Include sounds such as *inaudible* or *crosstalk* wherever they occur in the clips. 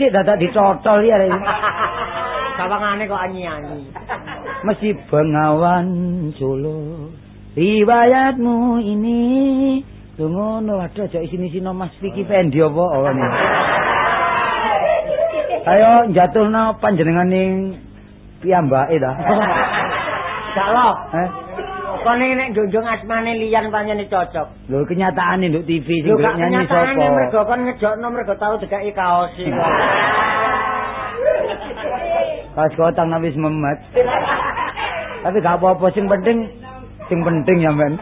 cicik dadak dicotol ya. Sawangane *laughs* kok anyi-anyi. Mesti bengawan Solo. Riwayatmu ini Lho ngono waduh aja isin-isino Mas Vicky Pendi apa ngene. Ayo jatuhno panjenenganing piyambake ta. *laughs* Galo, Eh, kene nek njunjung asmane liyan pancene cocok. lho kenyataane nduk TV sing Lho nduk gak nyanyi kenyataane sapa? mergo kon ngejokno mergo tau dekaki kaos iki. *laughs* Pas kotang wis memet. Tapi gak apa-apa sing penting sing penting ya men.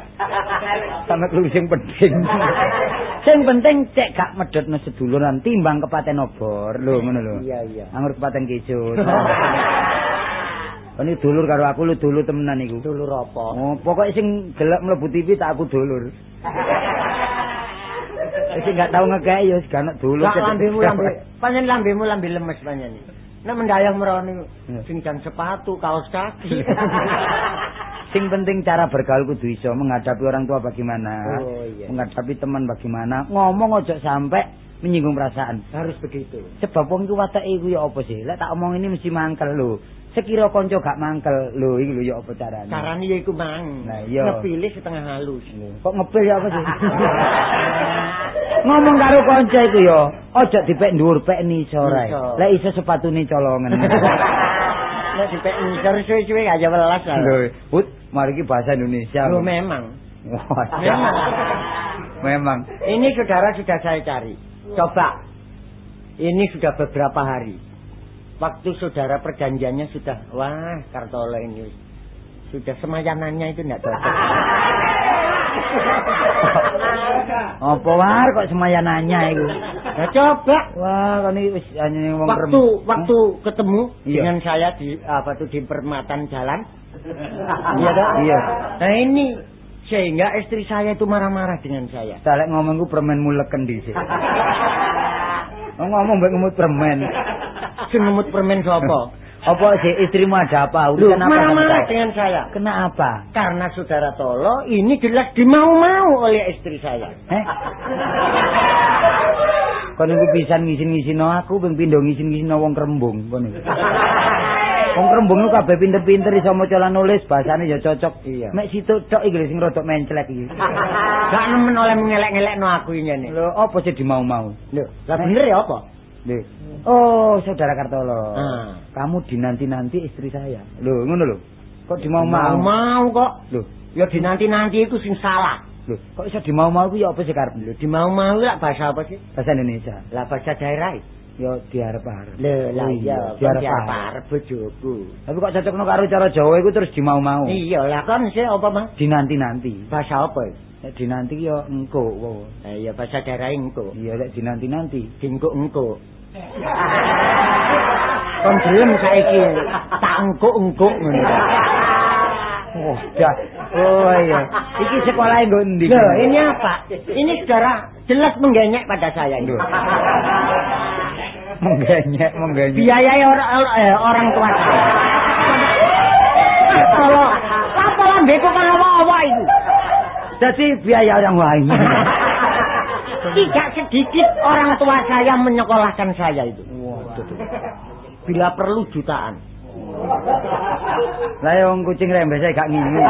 Sampe lu sing penting. *laughs* sing penting cek gak medhotno seduluran timbang kepaten obor. Lho ngono lho. Iya iya. Anggur kepaten kecut. *laughs* Ini dulur karo aku lu dulur temenan iku. Dulur apa? Oh, pokoknya sing gelek mlebu TV tak aku dulur. *laughs* Wis gak tau ngekek ya gak ana dulur. Gak lambemu lambe. Pancen lambemu lambe lemes pancen. Nek mendayang merone Iya. sing jan sepatu, kaos kaki. *laughs* Sing penting cara bergaul kudu iso menghadapi orang tua bagaimana, Oh, iya. menghadapi teman bagaimana, ngomong ojo sampai menyinggung perasaan. Harus begitu. Sebab wong iku watake iku ya apa sih? Lek tak omong ini mesti mangkel lho. Sekira kanca gak mangkel lho iku lho ya apa carane? Carane ya iku mang. Nah, iya. Ngepilih setengah halus. Kok ngepil ya apa sih? *laughs* ngomong karo kanca iku ya, ojo dipek dhuwur pek nisor ae. Nisor. Lek iso sepatune colongan. *laughs* Nek dipek ngisor suwe-suwe gak ya welas. lah. Lho, Put, mari iki bahasa Indonesia. Lho memang. Memang. *laughs* Memang. Ini saudara sudah saya cari. Coba. Ini sudah beberapa hari. Waktu saudara perjanjiannya sudah, wah Kartolo ini sudah semayanannya itu enggak cocok. Apa war kok semaya nanya iku? Nah coba Wah, kan hanya wong waktu waktu ketemu Iya. dengan saya di apa tuh di perempatan jalan. Iya toh? Iya. Nah ini sehingga istri saya itu marah-marah dengan saya. Salek ngomong ku permen muleken dhisik. Oh, *laughs* ngomong mbek ngemut permen. Sing ngemut permen sapa? Apa sih istrimu ada apa? Loh, Urusan apa? sama marah-marah saya? dengan saya. Kenapa? Karena saudara Tolo ini jelas dimau-mau oleh istri saya. Eh? Kon iku pisan ngisin-ngisino aku ping pindho ngisin-ngisino wong Krembung kon iku. Wong Krembung iku kabeh pinter-pinter iso maca lan nulis, bahasane ya cocok. Iya. Mek situ tok iki lho sing rada menclek iki. Gak nemen oleh mengelek-ngelekno aku ini nih. Lho, apa sih dimau-mau? Lho, lah bener ya apa? Lho. Oh, saudara Kartolo. Ah. Kamu dinanti-nanti istri saya. Lho, ngono lho. Kok dimau-mau? Mau kok. Lho, Ya dinanti-nanti itu sing salah. lho, kok iso dimau-mau ku ya apa sih karep? Lho, dimau-mau lah bahasa apa sih? Bahasa Indonesia. Lah bahasa daerah. Ya diarep-arep. Lho, lah Oh, iya, diarep-arep. diarep bojoku. Tapi kok cocokno karo cara Jawa iku terus dimau-mau. Iya lah kan sih apa mah? Dinanti-nanti. Bahasa apa? Nek dinanti ya engko. Wow. Eh ya bahasa daerah engko. Iya lek dinanti-nanti. Engko-engko. Kon gelem saiki tak ngono. Oh, dah. Oh iya. Iki sekolahnya nggo endi? Loh, ini apa? Ini saudara jelas menggenyek pada saya. Loh. Menggenyek, menggenyek. Biayai orang eh, orang tua saya. Kalau apa lambeku kan apa-apa itu. Jadi biaya orang lain. Tidak sedikit orang tua saya menyekolahkan saya itu. Waduh. Bila perlu jutaan. Lah wong kucing rembes gak ngini.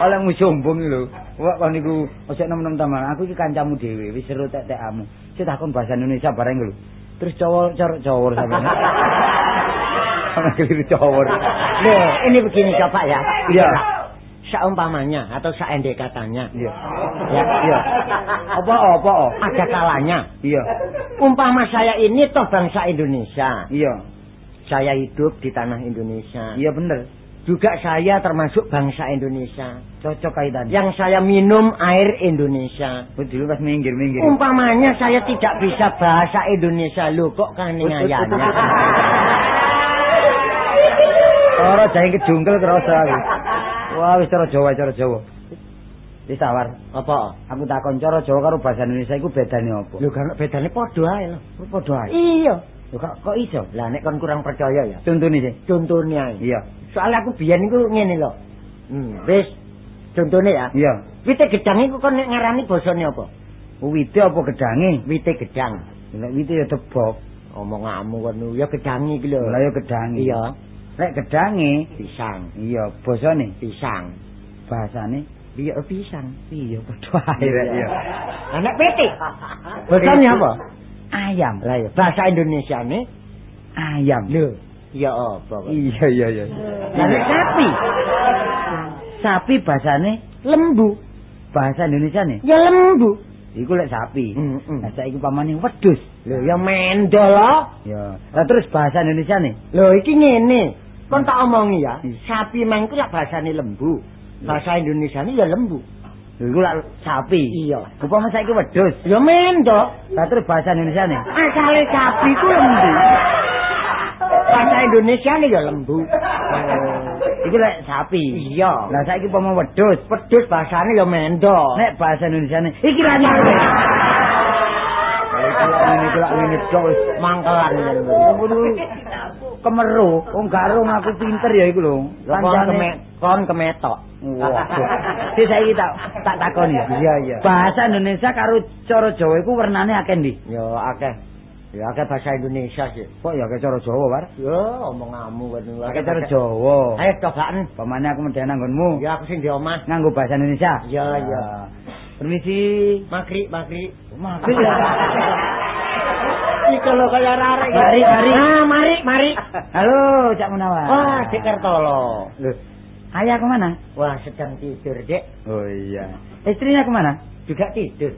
Oleh mu sombong iki lho. Wah kon niku ojo nem-nem taman. Aku iki kancamu dhewe, wis seru tek-tekamu. Sik takon bahasa Indonesia bareng lho. Terus cowok corok cowok sampeyan. *laughs* Ana keliru cowok. Loh, ini begini coba ya. Iya. Seumpamanya atau seendek katanya. Iya. Ya, Iya. Apa apa? Ada kalanya. Iya. Umpama saya ini toh bangsa Indonesia. Iya. Saya hidup di tanah Indonesia. Iya bener. Juga saya termasuk bangsa Indonesia. Cocok kaitannya. Yang saya minum air Indonesia. dulu pas minggir-minggir. Umpamanya saya tidak bisa bahasa Indonesia. Loh kok kan ngayanya. Ora jahe kejungkel kerasa. Wah, wis cara Jawa, cara Jawa. Wis tawar. Apa? Aku takon cara Jawa karo bahasa Indonesia iku bedane apa? Lho kan bedane padha ae lho. Padha ae. Iya. Lho kok kok iso? Lah nek kon kurang percaya ya. Contone sih. Contohnya ae. Iya. Soalnya aku biyen niku ngene lho. Hmm, wis. Contohnya ya. Iya. Wite gedang iku kon nek ngarani basane apa? Wite apa gedange? Wite gedang. Lek wite ya debok. Omonganmu kono ya gedang iki lho. Lah ya gedange. Iya, Lek gedange pisang. iya basane Pisang. bahasane Iya pisang. iya padha ae rek iya. Lah nek pete. Basane apa? Ayam. Lah ya bahasa Indonesia nih. Ayam. Lho, ya apa? Iya iya iya. Lah nek sapi, Sapi bahasane lembu. bahasa Indonesia nih. Ya lembu. Iku lek sapi. Heeh. Nah saiki pamane wedhus. Lho ya mendol loh. Ya. Lah terus bahasa Indonesia nih. Lho iki ngene. Kon tak omongi ya. Hmm. Sapi mang ku lak bahasane lembu. Bahasa Indonesia ini ya lembu. Iku lek sapi. Iya. Upama saiki wedhus. Ya mendol. Lah terus bahasa Indonesia nih. Asale sapi ku lembu. Bahasa Indonesia ini ya lembu. Iku lek sapi. Iya. Lah saiki upama wedhus. Pedus bahasane ya mendol. Nek bahasa Indonesia nih. Iki lani iki lani tok wis. mangkelan. Aku dulu kemeru, wong garung aku pinter ya iku lho. Lah kon keme kon kemetok. Wah. *laughs* Sik saiki tak tak takoni ya. Iya iya. Bahasa Indonesia karo cara Jawa iku wernane akeh ndi? Ya akeh. Ya akeh bahasa Indonesia sih. Kok ya akeh cara Jawa, War? Ya omonganmu kan. Akeh cara Jawa. Ayo cobaan. Pamane aku medhe nanggonmu Ya aku sing di omah. nganggo bahasa Indonesia. Iya, iya. Permisi. Magri. Maafin ya. Iki kalau kaya rarek. Mari, mari. Ah, mari, mari. *laughs* Halo, Cak Munawar. Wah, Dek Kertolo. Loh, ayah kemana? Wah, sedang tidur, Dek. Oh iya. Istrinya kemana? Juga tidur.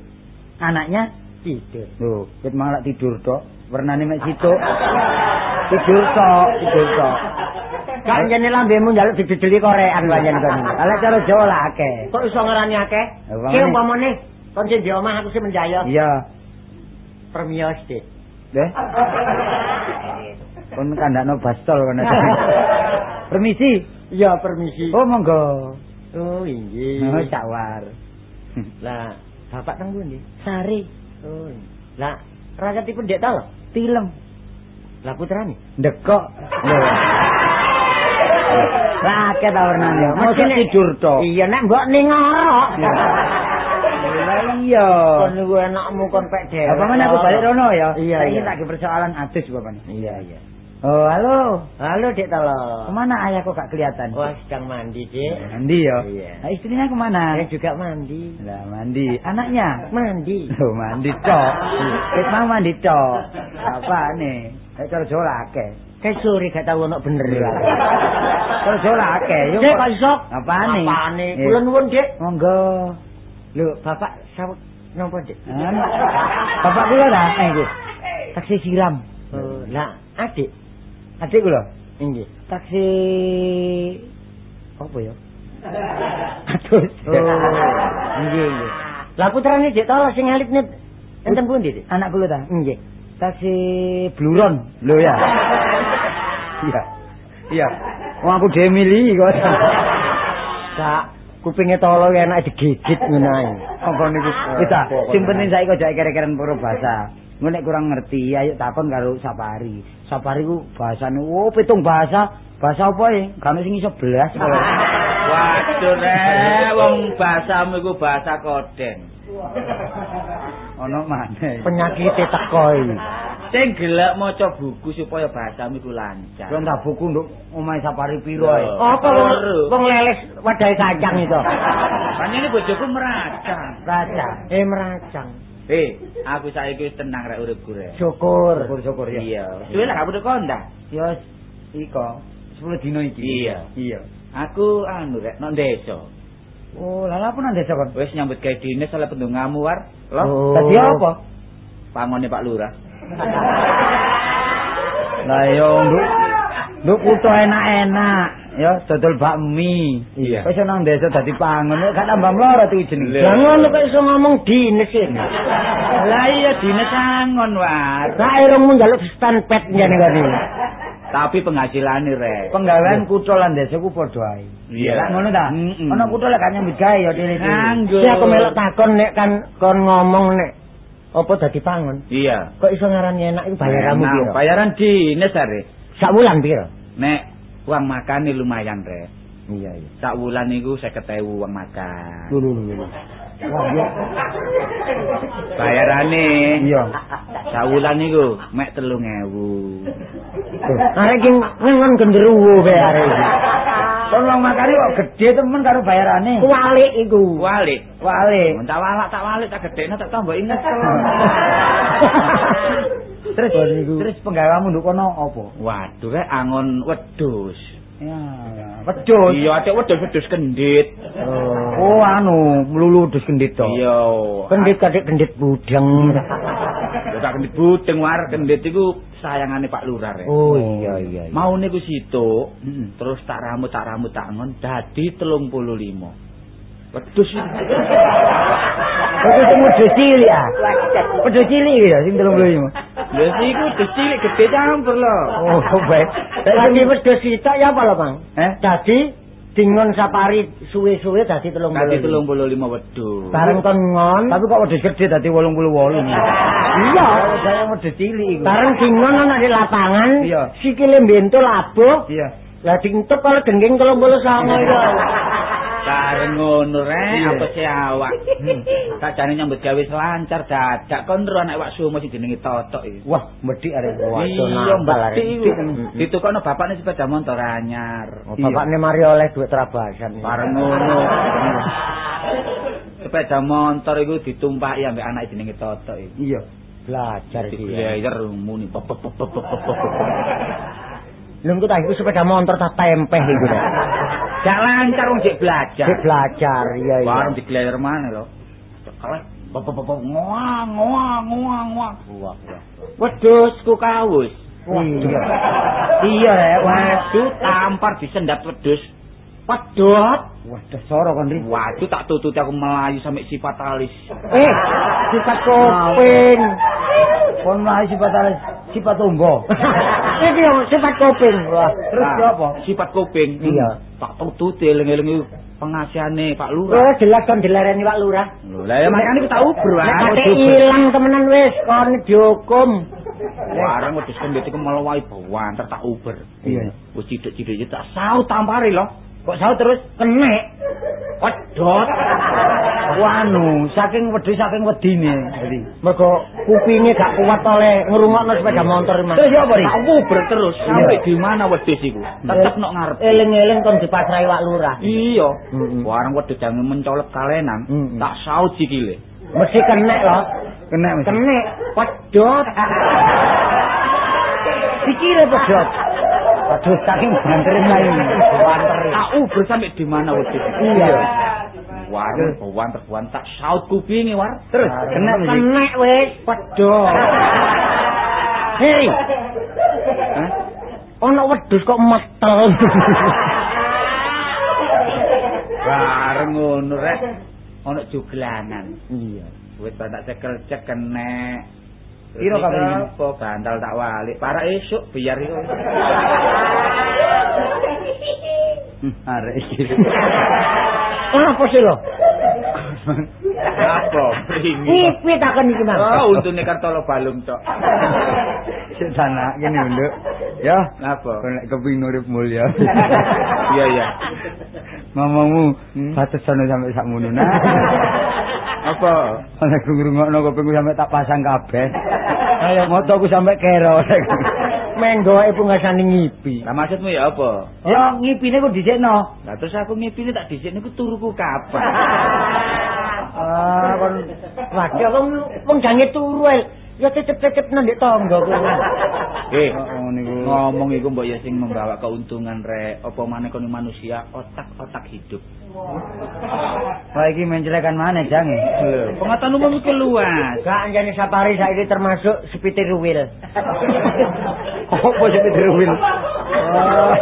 Anaknya? Tidur. Loh, ket malah tidur tok. Wernane mek situ. *laughs* Tidur tok, tidur tok. Gak jane lambemu njaluk didedeli korean wayan kon. Ala *laughs* cara Jawa lah akeh. Kok iso ngarani akeh? Ki umpamane- kon sing di omah aku sing menjaya. Iya. Permios, Dek. Deh. Kon kandakno bastol kon. Permisi. Iya, permisi. Oh, monggo. Oh, inggih. Oh, cawar. Lah, bapak teng pundi? Sari, Oh. Lah, rakyatipun Dek ta lho? tilem, Lah putrane. ndekok. Lho. Lah akeh ta wernane. Mosok Mesti nek- tidur tok. Iya, nek mbok ning ngorok. Lah iya. Kon niku enakmu kon pek dhewe. Apa mana aku balik rono ya? Iya, Saiki iya. lagi persoalan adus bapak. Iya, iya. Oh, halo. Halo, Dek Talo. Kemana ayah kok gak kelihatan? Wah, sedang mandi, Dek. Mandi ya? Iya. Nah, istrinya kemana? Saya juga mandi. Lah mandi. Anaknya? Mandi. Loh, mandi tok. Wis mau mandi tok. Apa nih? Kayak cara Jawa lah akeh. Kayak sore gak tau ono bener. Cara Jawa lah akeh. Yuk. Dek, kok iso? Apane? Apane? Eh. Kula nuwun, Dek. Monggo. Lho, Bapak sawet napa, Dek? An. Bapak kula dah eh iku. Taksi siram. Oh, lah, adik. Adik kula. Inggih. Taksi apa ya? *laughs* Wedhus. Oh, nggih nggih. Lah putrane Dik Tolo sing alitne enten pundi, Dik? Anak kula ta? Nggih. Tasih bluron. Lho ya. *laughs* Iya. Iya. Wong aku dhewe mili kok. *laughs* Kak, kupinge Tolo enak digigit ngono ae. Apa niku? Wis ta, sing penting saiki jake kere-keren pura bahasa. Ngono nek kurang ngerti, ayo takon karo Sapari. Sapari ku bahasane oh pitung bahasa. Bahasa apa ya? Kan sing iso belas. *laughs* Waduh wong bahasamu iku bahasa kodeng. *laughs* Ono maneh. Penyakit teko iki. Sing gelek maca buku supaya bahasamu iku lancar. Yo tak buku nduk omahe Sapari piro ae. Apa wong wong leles wadahe kacang itu? Ini bojoku meracang. Raca. Eh meracang. Eh, aku saiki wis tenang rek uripku rek. Syukur. Syukur-syukur ya. Iya. Suwe lah kamu kondak. Yo iko 10 dino iki. Iya. Iya. Aku anu rek nang desa. Oh, lha apa nang desa kon? Wis nyambut gawe dinas oleh pendungamu war. Oh. Loh, Dadi apa? pangone Pak Lurah. *laughs* Lah yo nduk nduk kuto enak-enak ya dodol bakmi. Iya. Wis nang desa dadi pangon gak tambah mloro tuh jenenge. Lah ngono kok iso ngomong dines iki. Lah iya dinas angon war. Lah irungmu njaluk stand pet jane kene. Tapi penghasilane rek. Penggawean kutho lan desa ku padha ae. Iya. Lah ngono ta? Ana kutho lek gak nyambut gawe ya dene. Nganggo. Si aku melok takon nek kan kon ngomong nek apa dadi pangon. Iya. Kok iso ngarani enak iku bayaranmu piro? Bayaran dinas are. Sak wulan piro? Nek uang makan lumayan rek. Iya iya. Sak wulan niku 50.000 uang makan. Lho lho lho. Wah, iya. Bayarane Iya. sak wulan niku mek 3.000. Arek iki ngon genderuwo. Kon wong makane kok gedhe temen karo bayarane. Kualik iku. Walik. Wale. Tak walak tak walik tak gedekno tak tambah inget. *laughs* Terus terus penggawamu nduk kono apa? Waduh rek angon wedhus. Ya, wedhus. Iya, atik wedhus-wedhus kendit. Oh, anu, mlulu dus kendit to. Iya. Kendit kadek kendit budeng. Ya tak kendit budeng war kendit iku sayangane Pak Lurah rek. Oh iya iya. iya. Mau niku situ, Mm-mm. terus tak rambut tak rambut tak ngon dadi 35. Wedhus iki. Wedhus sing wedhus cilik ah. Wedhus cilik ya sing 35. Lha sih iku wedhus cilik gede campur lho. Oh, baik. Dadi wedhus sitok ya apa lho, Bang? Eh? Dadi dingon sapari suwe-suwe dadi 30. Dadi 35 wedhus. Bareng kon ngon. Tapi kok wedhus gede dadi 88. Iya. Saya wedhus cilik iku. Bareng dingon ana di lapangan. Sikile mbentul abuh. Iya. Lah dingtep kalau dengging 39 iku. *laughs* Bareng ngono rek, apa sih awak? Sakjane nyambut gawe selancar dadak kon ro anak wak sumo sing jenenge Totok iki. Wah, medik arek. Waduh, Iya, nambal, mbati arek. iku. Ditukokno bapakne sepeda motor anyar. Oh, Bapakne mari oleh duit terabasan. Bareng ngono. Sepeda motor iku ditumpaki ambek anak jenenge Totok iki. Iya. belajar dia. Digliyer muni. Lha engko tak iku sepeda motor tak tempeh iku. Gak lancar wong sik belajar. Dia belajar, iya iya. Bareng digliyer mana lho. Cekelek pop pop ngoang ngoang ngoang ngoang. Wah. Wedhus ku kawus. Iya. Iya ya, Waduh, tampar disendap wedhus. Pedot. Wah, dasar kon ri. Waduh, tak tututi aku melayu sampai sifat alis. Eh, sifat koping. Kon mlayu sifat alis, sifat umbo. *laughs* Iki yo sifat koping. Wah, Terus Nah, apa? Sifat kuping. Iya. Tak tututi eling-eling iku pengasihane Pak Lurah. Wah, jelas kan dilereni Pak Lurah. Lho, lah ya makane aku tak uber wae. kate ilang temenan wis kon dihukum. Warang wedhus kendit iku melewai bawanter tak uber. Iya. Wis cidik-cidik tak saut tampari lho. Kok saut terus Kenek. Pedot. wanu saking wedhus saking wedine. Jadi Mergo kupinge gak kuat oleh ngrungokno sepeda motor Mas. Terus apa ri? Tak uber terus sampai di mana wedhus iku. Tetep nok ngarep. Eling-eling kon dipasrai Pak Lurah. Iya. Mm-mm. Warang wedhus jange mencolot kalenan, tak saut sikile. Mesti kenek lho. kena mesti. Kenek. Pedot. Pikire *laughs* pedot. Waduh saking banterin lain. Banter. Tak uber sampai di mana wedhus. Iya. Warang bawanter bawan tak saut kupinge war. Terus kena. Kenek wis. Pedot. Hei, Hah? ono wedhus kok metel. Bareng ngono rek. Ono juglanan. Iya. Wis tak cekel cek kenek. Piro kabeh iki? Apa bantal tak walik. Para esuk biar iku. *laughs* Arek iki. *laughs* Apa sih lo? Apa? Pringi. Ngipi takon iki, Mang. Oh, untune kartolo balung tok. *laughs* Sik sana kene nduk. Ya, Napa? kok nek kepengin urip mulya. Iya, iya. Ngomongmu Hmm. batesan sampe sakmono nah. Apa? Nek ngrungokno kupingku sampe tak pasang kabeh. Kaya motoku sampe kero. *laughs* Menggoe pungasane ngipi. Lah maksudmu ya apa? Ya ngipine ku dhisikno. Lah terus aku ngipine tak dhisik niku turuku kapan? *laughs* Ah, kon Waduh, wong wong jange turu. Ya cecep-cecep nang ndek tangga kuwi. Eh, niku. ngomong iku mbok ya sing membawa keuntungan rek. Apa maneh kono manusia otak-otak hidup. Wah iki mencelekan mana jange? Lho, pengetahuan umum iku luas. Gak anjane safari saiki termasuk sepitir wheel. Sing diruwil? Oh.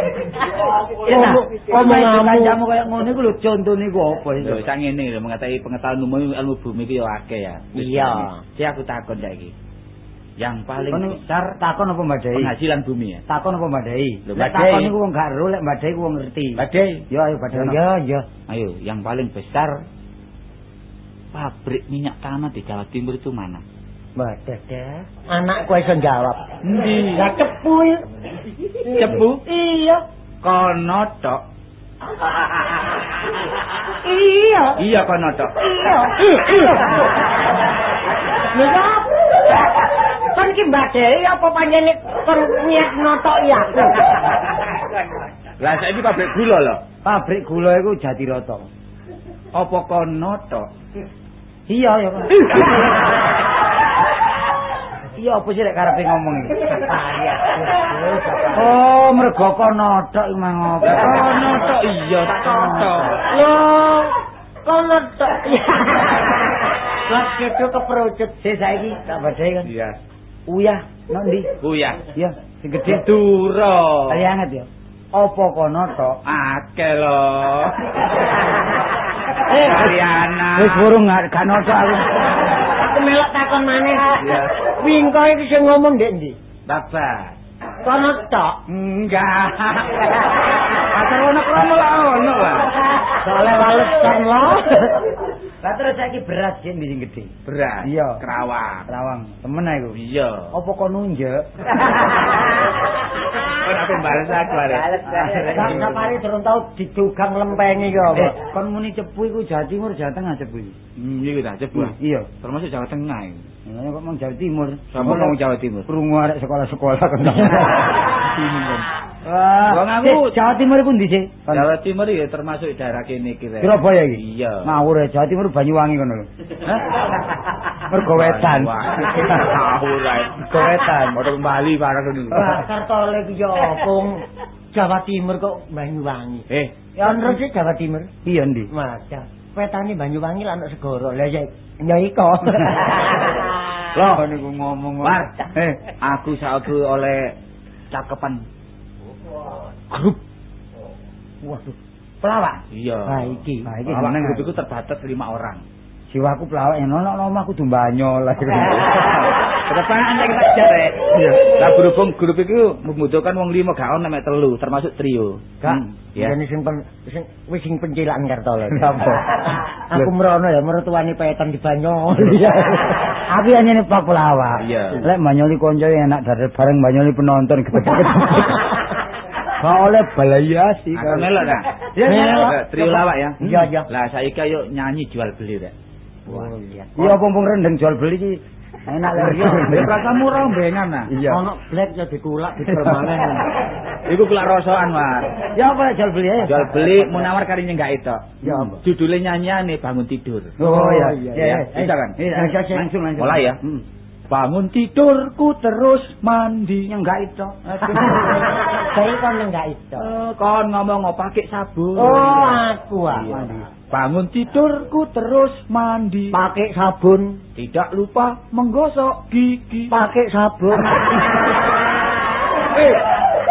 Enak. Omong kancamu kaya ngono iku lho contone iku opo Lho, itu? sak ngene lho mengetahui pengetahuan umum ilmu bumi iku ya akeh ya. Iya. ngene. Cek aku takon saiki. Yang paling Kon besar takon apa mbadai? penghasilan bumi ya. Takon apa mbadai? Lek mbadai. takon iku wong gak ero, lek mbadai ku wong ngerti. Badai. Yo ayo badai. Ya, ya. Ayo, yang paling besar pabrik minyak tanah di Jawa Timur itu mana? Waduh, dah. Anakku iso jawab. Endi? Lah cepu. ya. Cepu? Iya. Kono tok. Iya. Iya kono tok. Iya. Lha apa? Kan ki mbadai apa panjene kon niat notok ya aku. Lah saiki pabrik gula lho. Pabrik gula iku Jatiroto. Apa kono tok? Iya ya. Pak. Iya apa sih lek karepe ngomong iki? Oh, mergo kono tok iku mang opo? Kono tok iya tak tok. Loh, kono tok. Lah kedo keperucut. Sik saiki tak badai kan. Iya. Uyah, nang ndi? Buyah. Iya, sing gedhe. Duro. Kali anget ya. Apa kono tok? Akeh lho. *laughs* Eh, Ariana. Wis burung gak gak notok aku. Aku melok takon maneh. Iya. Wingko iki sing ngomong ndek ndi? Bapak. Kono tok. Enggak. *laughs* Pasar ono krono lah ono lah. Soale walesan lho. *laughs* Lah terus saiki beras sing sing gedhe? Beras. Iya. Kerawang. Lawang, temen ae iku. Iya. Apa kono nunjuk? *laughs* Kon aku bales aku arek. Gak sapare durung tau didugang lempengi ya, Eh, Pak. kon muni cepu iku Jawa Timur, Jawa Tengah cepu iki. Hmm, iki ta cepu. Iya. Termasuk Jawa Tengah iki. Lah kok mang Jawa Timur. Sama kamu Jawa Timur. Krungu arek sekolah-sekolah kan. Kan. Wah, Wong aku- eh, Jawa Timur iku ndi sih? Jawa Timur ya termasuk daerah kene iki. Surabaya iki. Iya. Ngawur ya Jawa Timur Banyuwangi kono lho. Hah? Mergo wetan. Ngawur ae. Mergo wetan. Padha Bali barang ngono. Kartole iki apa? wong Jawa Timur kok Banyuwangi. Eh, Ya ono sih Jawa Timur. Iya ndi? Maca. Petane Banyuwangi lan segoro. Lah ya ya iko. *laughs* Loh. niku ngomong. War. Eh, aku saiki oleh cakepan grup. waduh. Pelawak. Iya. Nah iki. Nah, iki jeneng grup itu terbatas lima orang. Jiwaku pelawak yang ono omah kudu banyo lah. *laughs* Kedepan kita kejar rek. Iya. Lah berhubung grup itu membutuhkan wong lima gak ono mek telu termasuk trio. Kak, Hmm, ya. Ini sing pen, sing wis sing pencilaan Kartole. Aku merono ya mertuane petan di Banyol. *laughs* Aku hanya nih pak pelawak. Lek banyoli konco enak dari bareng banyoli penonton. *laughs* Gak oleh balayasi. Aku melok dah. Ya, Trio lawak ya. Iya, iya. Lah saiki ayo nyanyi jual beli rek. Oh iya. Iya pompong rendeng jual beli ki enak *laughs* lah. Iya, rasa murah bengan nah. Ono black ya dikulak didol *laughs* maneh. Iku kelak rosokan, War. Ya apa jual beli ya? Jual beli munawar kari nyenggak itu. Ya apa? Judulnya nyanyiane bangun tidur. Oh iya. iya, iya. Bisa kan? Iya, Bisa, bisa. langsung langsung. Mulai ya? Hmm. Bangun tidurku terus mandi. Yang enggak itu. *laughs* Saya kon enggak iso. Eh, kon ngomong pakai sabun. Oh, aku ah. Bangun tidurku terus mandi. Pakai sabun, Tidak lupa menggosok gigi. pakai sabun. *laughs* Eh,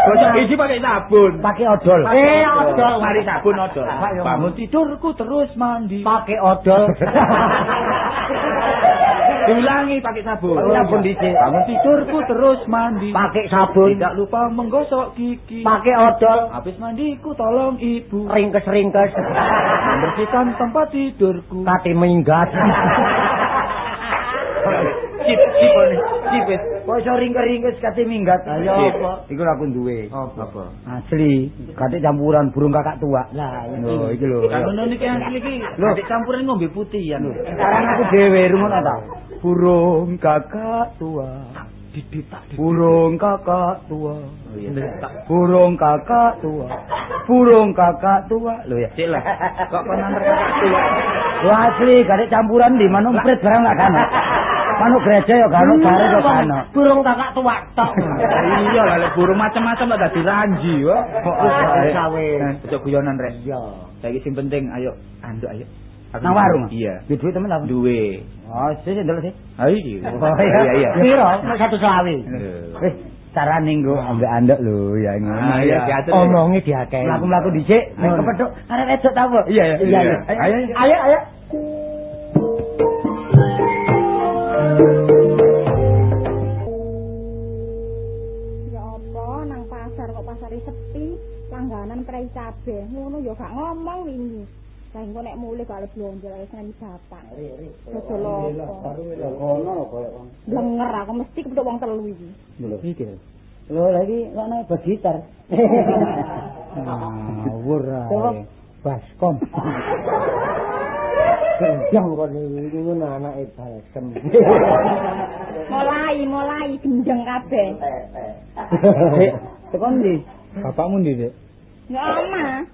Gosok gigi pakai sabun. Pakai odol. Eh, odol. Mari sabun odol. Bangun tidurku terus mandi. Pakai odol. *laughs* Diulangi pakai sabun. Pakai sabun dhisik. Bangun tidurku terus mandi. Pakai sabun. Tidak lupa menggosok gigi. Pakai odol. Habis mandiku tolong ibu Ringkes-ringkes. membersihkan tempat tidurku. Kati minggat. *laughs* Cip, cip, cip. wis. Kok iso ringkes-ringkes kate minggat. Ayo, apa? Iku aku duwe. Apa? Asli, kate campuran burung kakak tua. Lah, Lho, iki lho. Ngono niki asli iki. Lho. Adik campuran ngombe putihan. Sekarang aku dhewe rungono ta. Burung kakak tua. Burung kakak tua. Burung kakak tua. Burung kakak tua. Lho ya. Cik lah. Kok kono antar kakak tua. Wah asli, kate campuran di mana umpret barang lak kan. *laughs* Manuk gereja ya kan, bare ya kan. Burung kakak tua tok. *laughs* Iya lah lek burung macam-macam lah dadi ranji wae. Wis sawe. Ojo guyonan rek. Iya. Saiki sing penting ayo anduk ayo. Nang warung? Iya. Di duit temen apa? Duwe. Oh, sih sih ndelok sih. Ayo iki. Oh, iya. iya. Piro? Satu selawi. Wis carane nggo ambek andek lho ya ngono. Ah, iya, diatur. Omongnya diakeh. Mlaku-mlaku dhisik, nek kepethuk arek wedok ta, Bu? Iya iya. Iya, iya. Ayo. Ayo, ayo. Ya apa nang pasar kok pasare sepi, langganan prei cabe. Ngono ya gak ngomong wingi. Lah engko nek mulih gak oleh blonjo lagi seneng bapak. Dodol apa? Kono koyo wong. Blenger aku mesti kepethuk wong telu iki. Lho iki. Lho lagi kok naik bas gitar. *laughs* Ngawur ae. Baskom. *laughs* Gendang kok iki ngono anake balsem. Mulai, mulai gendeng kabeh. Tekon ndi? Bapakmu ndi, Dik? Ya oma.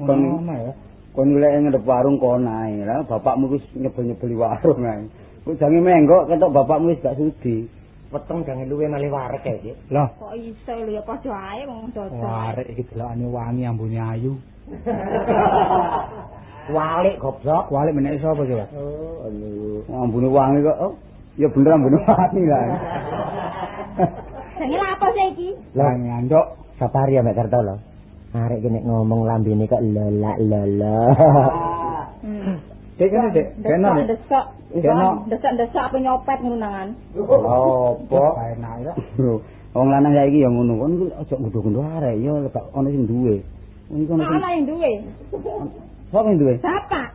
Kon ya. Kon golek ngadep warung kon ae. Lah bapakmu wis nyebel-nyebeli warung ae. Kok jange menggok ketok bapakmu wis gak sudi. Weteng jangan luwe malih warek ya, Dik. Lah, Kok iso lho ya padha ae wong dodol. arek iki delokane wangi ambune ayu. *laughs* Walik goblok. Walik menek sapa coba? Oh, aduh. Ambune wangi kok. Oh, ya bener ambune *laughs* wangi lah. Jenenge lha apa sih iki? Lah ngandok. Sapari ambek Kartolo. Arek kene ngomong lambene kok lelak lele. Hmm. Dek kene, Dek. Kene, Dek. Desok. Kena. Desok-desok apa nyopet ngono nangan. Apa? Enak ya. Wong lanang saiki ya ngono. Kon aja ngundho-ngundho arek ya lebak ono sing duwe. Sing Ana yang duwe. *laughs* Sapa sing duwe? Bapak.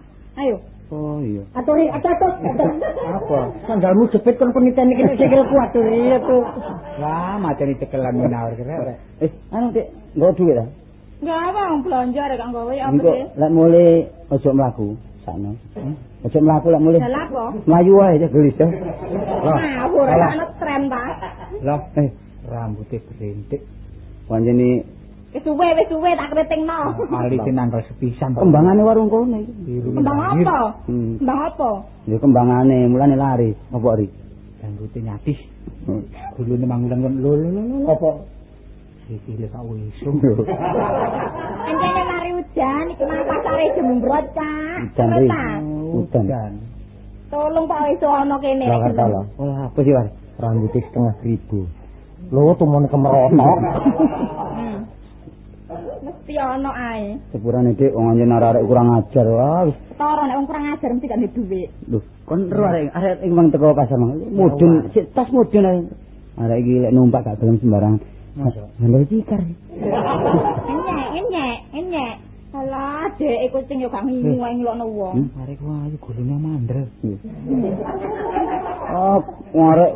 Ayo. Oh iya. Aturi, atut, Apa? Sandalmu jepit kon peniten iki nek sikil kuat tuh iya tuh. Lah, macane cekelan menawar kere. *laughs* Eh, anu Dik, nggo duwe ta? Enggak apa wong belanja rek kang gawe apa sih? lek mulai ojo mlaku sakno. Ojo mlaku lek mulai. Dalah apa? Mlayu wae aja gelis ya. Lah. ana tren ta. Lah, eh rambutnya berintik. Panjene Wis suwe, wis suwe tak kritingno. ali *laughs* nanggal sepisan. Kembangane warung kono iki. Kembang apa? Hmm. Kembang apa? Ya kembangane mulane lari. Apa ri? Rambutnya nyatis. Gulune mangulan kon lho lho lho. Apa? Sikile tak wisung. *laughs* Anjene mari udan iki nang pasare jembrot ri. Ta. Udan. Tolong Pak wis ana kene. Wah, apa sih, War? Rambutnya setengah ribu. Lho tumone kemerotok. *laughs* Mesti ana ae. Sepurane Dik wong anjen arek kurang ajar. Wah, wis Ketara nek wong kurang ajar mesti gak duwe dhuwit. Lho, kon ero arek arek iki mang teko pasar mang. Mudun, sik tas mudun ae. Arek iki lek numpak gak gelem sembarangan. Nambah cikar. Enyek, enyek, enyek. Alah, dek kucing yo gak ngingu wae ngelokno wong. Hmm, arek ku ayu gulune mandrel. Oh, arek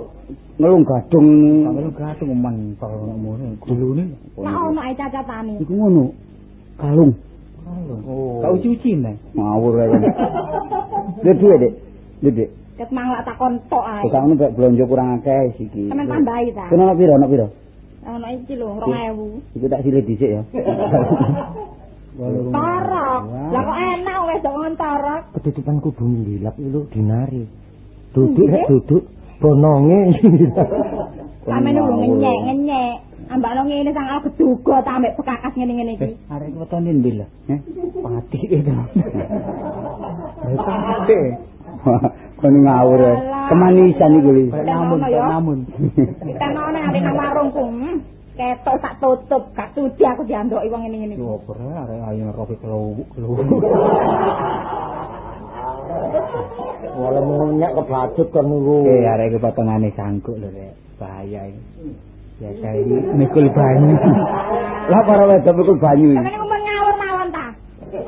ngelung gadung. Ngelung gadung mentol ngono. Gulune. Nek ono ae cacatane. Iku ngono. Kalung. Oh. Kau cuci nih. Ngawur ae. *laughs* Dia duwe, Dik. Dia Dik. Ket manglak tak kontok ae. Kok ngono gak belanja kurang akeh iki. Sampeyan tambahi ta. Kena ono piro? Ono piro? Ono iki lho 2000. Iku tak silih dhisik ya. *laughs* Torok. Lah kok enak wis dok ngontorok. Ketutupan kudu ngilap lu dinari. Duduk rek duduk bononge. Sampeyan nunggu ngenyek, ngenyek. Ambakno ngene sang aku geduga ta ambek bekakas ngene-ngene iki. Arek wetone ndi lho? Heh, pati itu. *laughs* Pati. Kon ngawur. Kemanisan iku lho. Namun, namun. Kita ono nek nang warungku. ketok tak tutup, gak sudi aku diandoki wong ngene-ngene. Yo ora arek ayo kelowuk. *laughs* Wala munyak kebacut kon niku. Eh arek iki potongane sangkuk lho rek. Bahaya iki. Biasa iki mikul banyu. *laughs* Lah para wedok mikul banyu. Sampeyan ngomong ngawur mawon ta?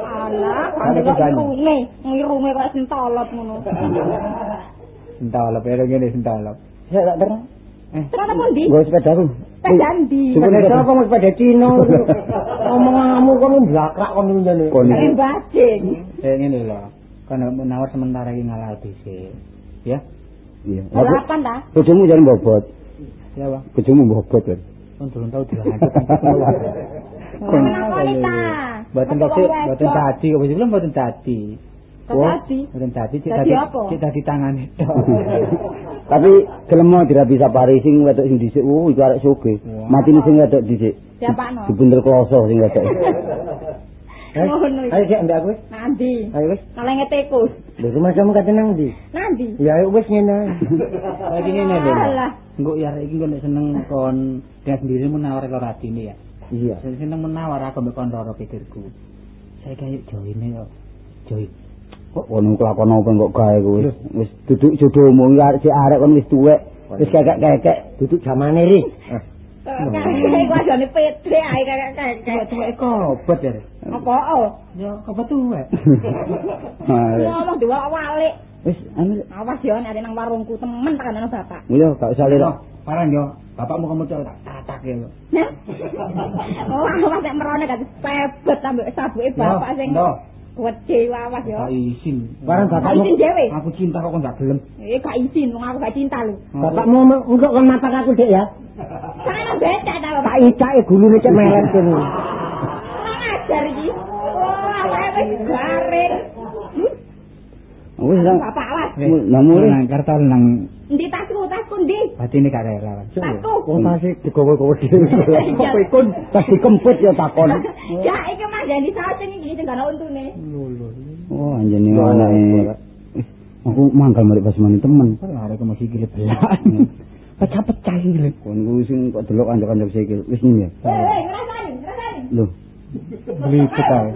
Alah, iku kok banyu. irunge, ngirunge kok sentolot ngono. Sentolop ero ngene sentolop. Saya tak terang. Eh, apa ndi? nggo sepedaku. Sepeda ndi? Sepeda sapa mas sepeda Cina. *laughs* Omonganmu kon blakrak kon niku jane. Kon Eh, bajing. Eh ngene lho. Kan nawar sementara iki ngalah dhisik. Ya. Iya. Balapan ta? Bojomu jan bobot. Ya, Bang. Bojomu bobot kan. Kon durung tau dilanjut. Kon ngakoni ta? Boten Aku kok sik, wong boten wedok. tadi kok belum boten tadi. Tadi? Boten tadi cek tadi. apa? Cek tadi tangane tok. *laughs* Tapi gelem mau dirabi sapari sing wedok sing dhisik, oh iku arek sugih. Matine sing wedok dhisik. Siapa no? Dibundel kloso sing wedok. *laughs* Ngono iki. Ayo sik mbak aku. Nanti. Ayo wis. Nalenge tikus. Lho rumah kamu kate nang ndi? Nanti. Ya ayo wis ngene. Saiki *laughs* ngene lho. Alah. Engko ya iki kok nek seneng kon dia sendiri menawar karo atine ya. Iya. Sing seneng menawar aku mbek kon loro pikirku. Saya kayak joine yo. Join. Kok ono kelakon apa kok gawe kuwi? Wis duduk jodohmu iki arek sik arek kon wis tuwek. Wis kakek-kakek. Duduk zamane ri. Kayak iku ajane pede ae kakek-kakek. Tuwek kobet ya. Apa oh? Yo kobet tuwek. Arek. Ngomong diwalik-walik. Wis anu Awas yo nek nang warungku temen tak kandhane bapak. Yo gak usah lho. Parang yo, bapakmu kamu cok tak tatak ya. yo. Nah. Oh, awas nek merone gak pebet ambek sabuke bapak sing Yo, gede awas yo. gak izin. Barang Gak bapakmu izin dhewe. Aku cinta kok gak gelem. Eh gak izin, wong aku gak cinta lho. bapakmu engko kon mapak aku Dek ya. Sana becak ta Tak bapak. icake gulune cek melet kene. Wis nang awas. namune nang kartol nang Endi tasku, tasku ndi? batine gak rela. Tasku. Wong tasik digowo-gowo dhewe. apa iku tas *laughs* dikempit ya takon. *laughs* Ya iki mah jadi sate iki sing gak ana untune. Oh anjene anake. Aku mangkal mari pas mani temen. Arek kok masih gile belan. Pecah-pecah iki lho. Kon kuwi sing kok delok kanca-kanca sikil. Wis ngene ya. Eh, eh, ngrasani, ngrasani. Lho, Blipet ae.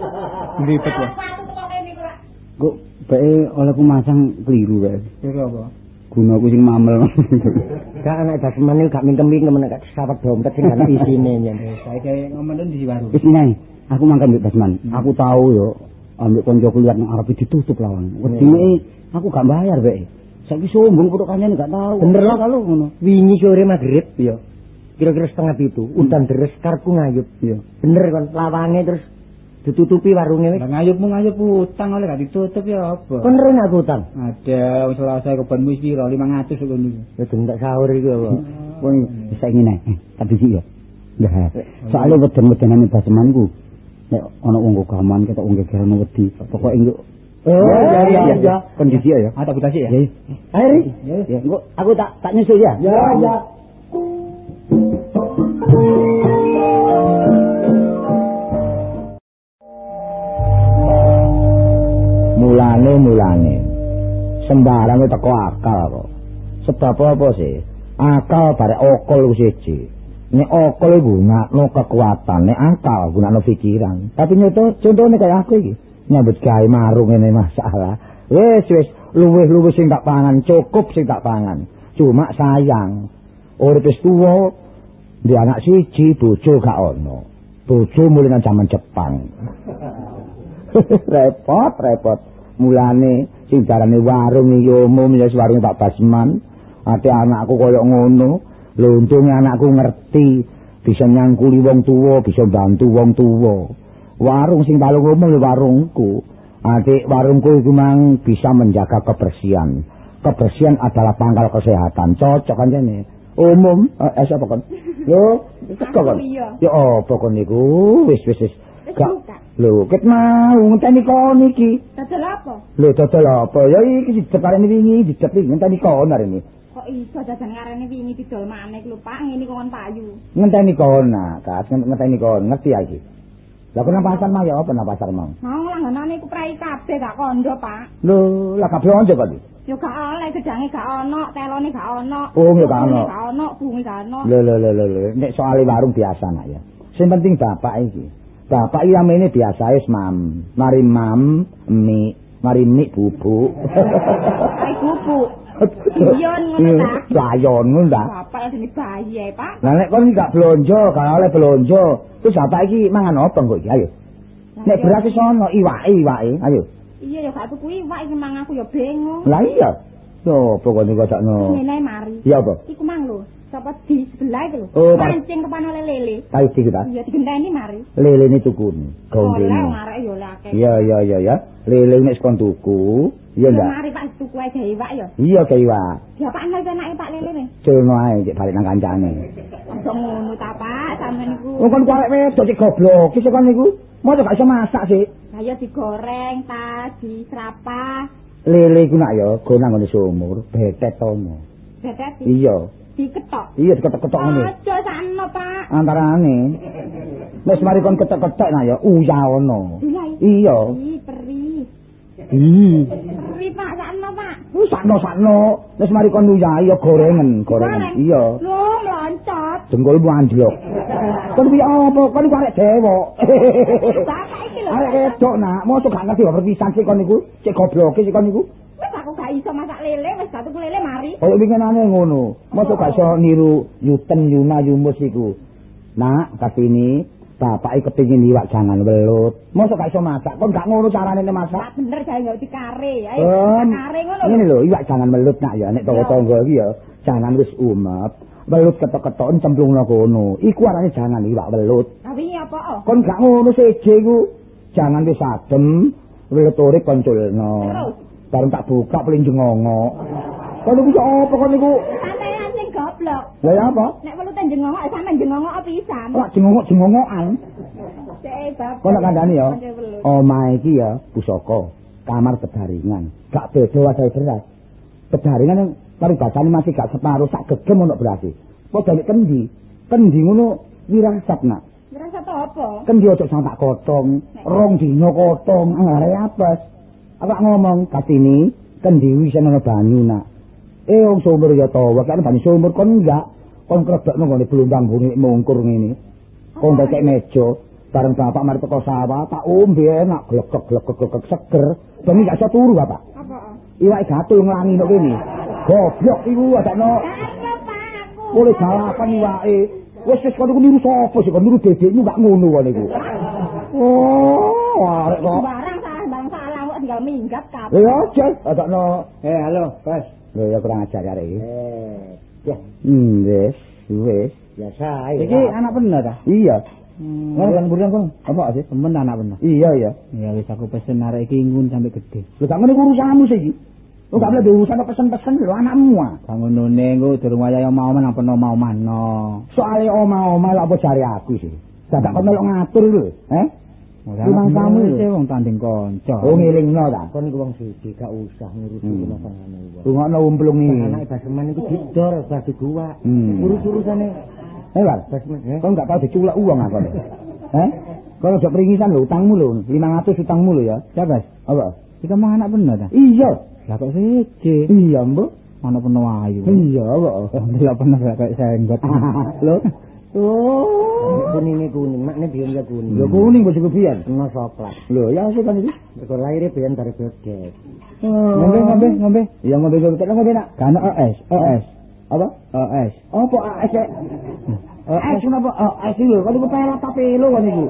Blipet ya. Sepatu teko kene iku, Pak. Kok bae olehku masang keliru bae. Iku apa? Gunaku sing mamel. Gak anak dasmane gak mingkem-mingkem nek gak sawet dompet sing ana isine yen. *laughs* Saya kayak ngomongin di warung. Wis nai, aku mangkal mbek Basman. Aku tahu yo ambek koncoku lihat nang arep ditutup lawang. Wedine aku gak bayar bae. Saiki sombong kudu kancane gak tahu. Bener lo kalau ngono. Wingi sore maghrib ya. Kira-kira setengah pitu, udan deres karepku ngayup. Iya. Bener kon lawange terus ditutupi warunge wis. Lah ngayup mau ngayup utang oleh gak ditutup ya apa? Kon rene aku utang. Ada wis selesai kebon wis piro 500 kok niku. Ya dendak sahur iku apa. Wong bisa ngene. Eh, tapi sih ya. Lah, soalnya weden-wedenane Basmanku. Nek ana wong gaman ketok wong gegeran wedi. Pokoke engko Oh, ya ya ya. Kondisi ya. Ah tak butasi ya. Ya. Ayo Ri. Ya, engko aku tak tak nyusul ya. Ya ya. Mulane. Sembarang teko akal kok. Sebab apa sih? Akal bare okol siji. Nek okol iku ngakno kekuatan nek akal gunakno pikiran. Tapi nyoto contone kaya aku iki. Nyambut gawe marung ngene masalah. Wis wis luwih-luwih sing tak pangan cukup sing tak pangan. Cuma sayang. Urip wis tuwa di anak siji bojo gak ono. Bojo mulai jaman Jepang. *laughs* Repot repot mulane sing darane warung iki umum ya warung Pak Basman. Ate anakku koyo ngono. Lho untunge anakku ngerti bisa nyangkuli wong tuwa bisa bantu wong tuwa. Warung sing paling umum ya warungku. Adik warungku iku mang bisa menjaga kebersihan. Kebersihan adalah pangkal kesehatan. Cocok kan jane? Umum. Eh, eh siapa kon? Yo teko kon? Yo apa kon niku? Wis wis wis. Gak. Lho, ket mau ngenteni kon iki. Dadal apa? Lho, dodol apa? Ya iki didep arene wingi, didep iki ngenteni kon arene. Kok iso dadan ngarene wingi didol maneh lho, Pak. Ngene kok kon payu. Ngenteni kon, nah, kas ngenteni kon, ngerti ya iki. Lah kok pasar mau ya apa nang pasar mau? Mau langganane iku prai kabeh gak kondo, Pak. Lho, lah kabeh onjo kok iki? Yo gak oleh gedange gak ono, telone gak ono. Oh, ya gak ono. Gak ono, bungi gak ono. Lho lho lho lho, nek soal warung biasa nak ya. Sing penting bapak iki. Bapak iki amene biasa wis mam. Mari mam, mie, mari mie bubuk. Kae bubuk. Iyon ngono ta. Layon ngono ta. Bapak sing bayi ae, Pak. Lah nek kon gak blonjo, gak oleh blonjo, terus bapak iki mangan apa kok iki? Ayo. Nek beras wis ono iwake, iwake. Ayo. Iya ya gak tuku iwak iki mang aku ya bingung. Lah iya. Yo, pokoknya kok sakno. Ngene mari. Iya apa? Iku mang lho, sapa di sebelah itu lho. Oh, Pak. Mancing kepano lele. Kayu iki ta. Iya digenteni mari. Lele ini tuku. Oleh Gondene. ngarek ya oleh akeh. Iya iya iya ya. Lele nek kon tuku, iya Ya ndak? mari Pak tuku ae gawe iwak ya. Iya kayak iwak. Diapakno iki anake Pak lele ne. Culno ae cek balik nang kancane. Aja ngono ta Pak, sampean niku. Wong kon kuarek wedok cek goblok. Ki kon niku mau gak iso masak sih. Lah ya digoreng ta, diserapah, Lele iku nak ya go nang ngene sumur, betet tomo. betet Iya. Diketok. Iya diketok-ketok ngene. Aja sakno Pak. Antarane wis mari kon ketok-ketok nak ya uyah ono. Iya. Ih, peri. Ih. Peri Pak, sakno Pak. Wis sakno-sakno. Wis mari kon uyah ya gorengen, gorengen. Iya. Lho, mloncot. Jengkolmu anjlok. Kon piye apa? Kon iku arek dewok. Lho. Arek wedok nak, mosok gak ngerti apa pisan sih kon niku. Cek gobloke sih kon niku. Wis aku gak iso masak lele, wis gak tuku lele mari. Kaya winginane ngono. Mosok gak iso niru Yuten Yuna Yumus iku. Nak, Kartini, bapak iki kepengin iwak jangan welut. Mosok gak iso masak. Kon gak ngono carane masak. Pak bener gawe ngerti kare. Ayo, Oh, kare ngono. Ngene lho, iwak jangan welut nak ya nek tangga-tangga iki ya. Jangan wis umet. Welut ketok-ketok cemplungno kono. Iku arane jangan iwak welut. Tapi apa oh? Kon gak ngono seje iku. Jangan wis adem, welut urip kon culno. Terus? Bareng tak buka paling jengongok. Niku iso apa kon niku? Sampeyan sing goblok. Lah ya apa? Nek welute jengongok, sampeyan jengongok pisan. Ora jengongok-jengongokan. Cek bapak. Kon nak kandhani ya. Omah iki ya pusaka, kamar bedaringan. Gak beda wae beras. Bedaringan yang paribasane masih gak separuh sak gegem ono beras. Padha nek kendi, kendi ngono wirasat nak. Ngerasa to apa? Kendi ojo sampak kotong, rong dino kotong, angare apes. Awak ngomong katini, kendi wis ana banyu nak. Eh wong sumur ya to, wae kan banyu sumur kon enggak. Kon krebekno ngene blumbang bunyi mungkur ngene. Kon dekek meja, bareng bapak mari teko sawah, tak ombe enak glekek glekek glekek seger. Bengi gak iso turu bapak. Apa? oh? Iwak gatul nglangi nok kene. Goblok iku adakno. Ayo Pak aku. Oleh balapan iwake. Wis wis kon iku niru sapa sih kon niru dedekmu gak ngono kon iku. Oh, arek kok. Tinggal minggat kabeh. Lha aja adakno. Eh, halo, Bos. Lho ya kurang ajar arek iki. Eh, ya, Hmm, wis, wis. biasa. Iki anak bener ta? Iya. Hmm. Ngono kan burung kon. Apa sih? Temen anak bener. Iya, iya. Ya wis aku pesen arek iki ngun sampai gede. Lho gak ngene urusanmu sih iki. Lu gak boleh diurusan pesen-pesen lho anakmu. ah. Bangunane engko durung wayah mau men apa mau mano. Soale oma-oma lha apa jare aku sih. Dadak kon melok ngatur lho, eh? Kamu sih lho. wong tanding kanca. Oh ngelingno ta. Kon iku wong siji gak usah ngurusi Hmm. tanggane wong. Rungokno umplung Anak iki. baseman iku didor bagi gua. Hmm. Urus-urusane Eh, War. baseman. Eh? Kau gak tau diculek uang aku nih. *laughs* Eh? Kau udah peringisan lho, utangmu lho, 500 utangmu lho ya. Siapa? Apa? Kita mau anak bener ta? Iya. Lah kok siji. Iya, Mbok. Ana penuh ayu. Iya, apa? Alhamdulillah pernah gak kayak senggot. *laughs* Lho. Oh. Kuningnya kuning, maknya biyen ya kuning. Lho kuning bosku biyen. Kena coklat. Lho, ya sih kan iki. Mergo lahirnya biyen dari bebek. Ngombe ngombe ngombe. Iya ngombe ngombe tak ngombe nak. Kan OS, OS, Apa? OS. Apa AS? AS kenapa? AS lho, kan iku pelak tapi lho kan iku.